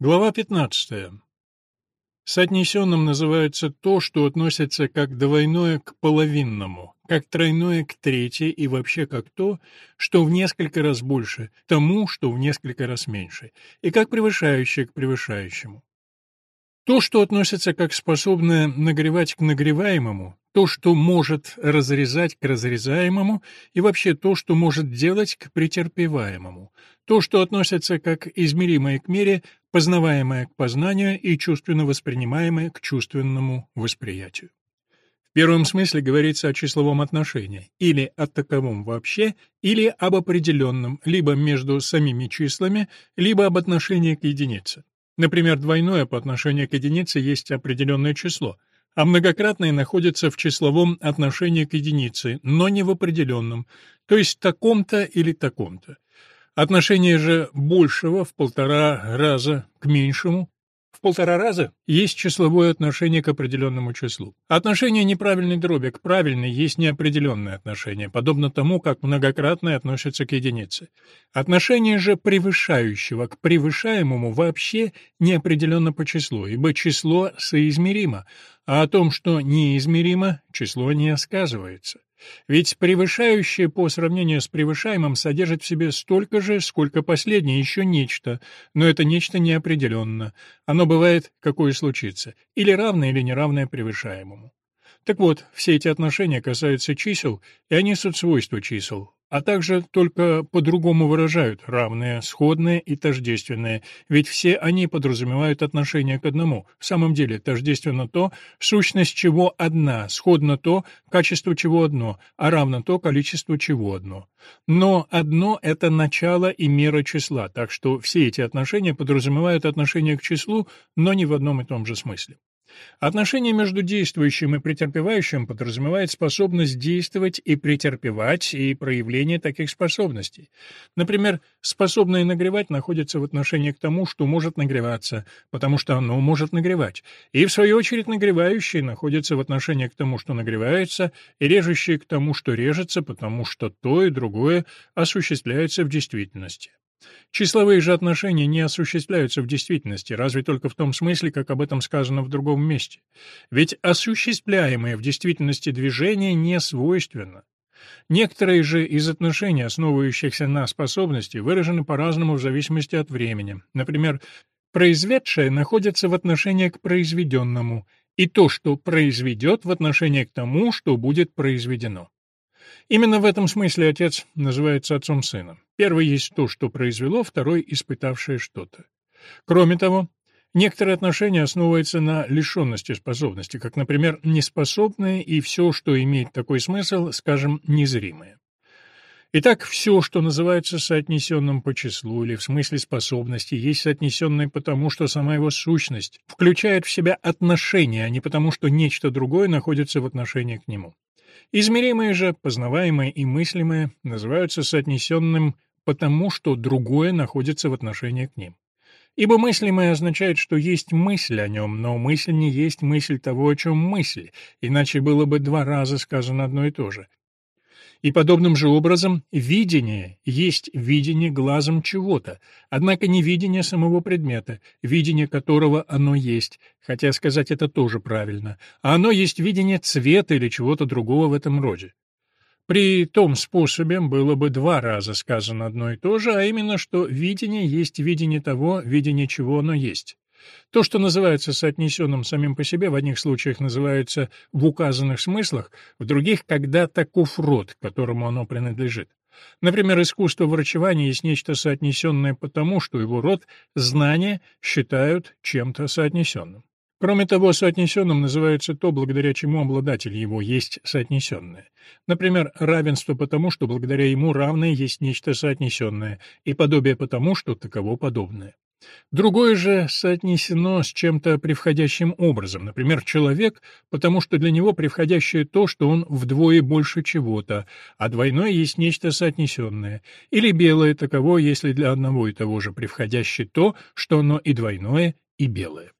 Глава 15. Соотнесенным называется то, что относится как двойное к половинному, как тройное к третьей и вообще как то, что в несколько раз больше, тому, что в несколько раз меньше, и как превышающее к превышающему. То, что относится как способное нагревать к нагреваемому, то, что может разрезать к разрезаемому, и вообще то, что может делать к претерпеваемому, то, что относится как измеримое к мере, познаваемое к познанию и чувственно воспринимаемое к чувственному восприятию. В первом смысле говорится о числовом отношении, или о таковом вообще, или об определенном, либо между самими числами, либо об отношении к единице. Например, двойное по отношению к единице есть определенное число, а многократное находится в числовом отношении к единице, но не в определенном, то есть таком-то или таком-то. Отношение же большего в полтора раза к меньшему в полтора раза есть числовое отношение к определенному числу. Отношение неправильной дроби к правильной есть неопределенное отношение, подобно тому, как многократное относится к единице. Отношение же превышающего к превышаемому вообще неопределенно по числу, ибо число соизмеримо, а о том, что неизмеримо, число не сказывается. Ведь превышающее по сравнению с превышаемым содержит в себе столько же, сколько последнее еще нечто, но это нечто неопределенно. Оно бывает, какое случится, или равное, или неравное превышаемому. Так вот, все эти отношения касаются чисел, и они суть свойства чисел, а также только по-другому выражают равное, сходное и тождественное, ведь все они подразумевают отношение к одному. В самом деле, тождественно то, сущность чего одна, сходно то, качество чего одно, а равно то, количество чего одно. Но одно — это начало и мера числа, так что все эти отношения подразумевают отношение к числу, но не в одном и том же смысле. Отношение между действующим и претерпевающим подразумевает способность действовать и претерпевать и проявление таких способностей. Например, способное нагревать находится в отношении к тому, что может нагреваться, потому что оно может нагревать, и в свою очередь нагревающее находится в отношении к тому, что нагревается, и режущее к тому, что режется, потому что то и другое осуществляется в действительности. Числовые же отношения не осуществляются в действительности, разве только в том смысле, как об этом сказано в другом месте. Ведь осуществляемое в действительности движение не свойственно. Некоторые же из отношений, основывающихся на способности, выражены по-разному в зависимости от времени. Например, произведшее находится в отношении к произведенному, и то, что произведет, в отношении к тому, что будет произведено. Именно в этом смысле отец называется отцом сына. Первый есть то, что произвело, второй — испытавшее что-то. Кроме того, некоторые отношения основываются на лишенности способности, как, например, неспособное и все, что имеет такой смысл, скажем, незримое. Итак, все, что называется соотнесенным по числу или в смысле способности, есть соотнесенное потому, что сама его сущность включает в себя отношения, а не потому, что нечто другое находится в отношении к нему. Измеримое же, познаваемое и мыслимое называются соотнесенным потому, что другое находится в отношении к ним. Ибо мыслимое означает, что есть мысль о нем, но мысль не есть мысль того, о чем мысль, иначе было бы два раза сказано одно и то же. И подобным же образом видение есть видение глазом чего-то, однако не видение самого предмета, видение которого оно есть, хотя сказать это тоже правильно, а оно есть видение цвета или чего-то другого в этом роде. При том способе было бы два раза сказано одно и то же, а именно, что видение есть видение того, видение чего оно есть. То, что называется соотнесенным самим по себе, в одних случаях называется в указанных смыслах, в других — когда таков род, которому оно принадлежит. Например, искусство врачевания есть нечто соотнесенное потому, что его род, знания, считают чем-то соотнесенным. Кроме того, соотнесенным называется то, благодаря чему обладатель его есть соотнесенное. Например, равенство потому, что благодаря ему равное есть нечто соотнесенное, и подобие потому, что таково подобное. Другое же соотнесено с чем-то превходящим образом, например, человек, потому что для него превходящее то, что он вдвое больше чего-то, а двойное есть нечто соотнесенное, или белое таково, если для одного и того же превходящее то, что оно и двойное, и белое.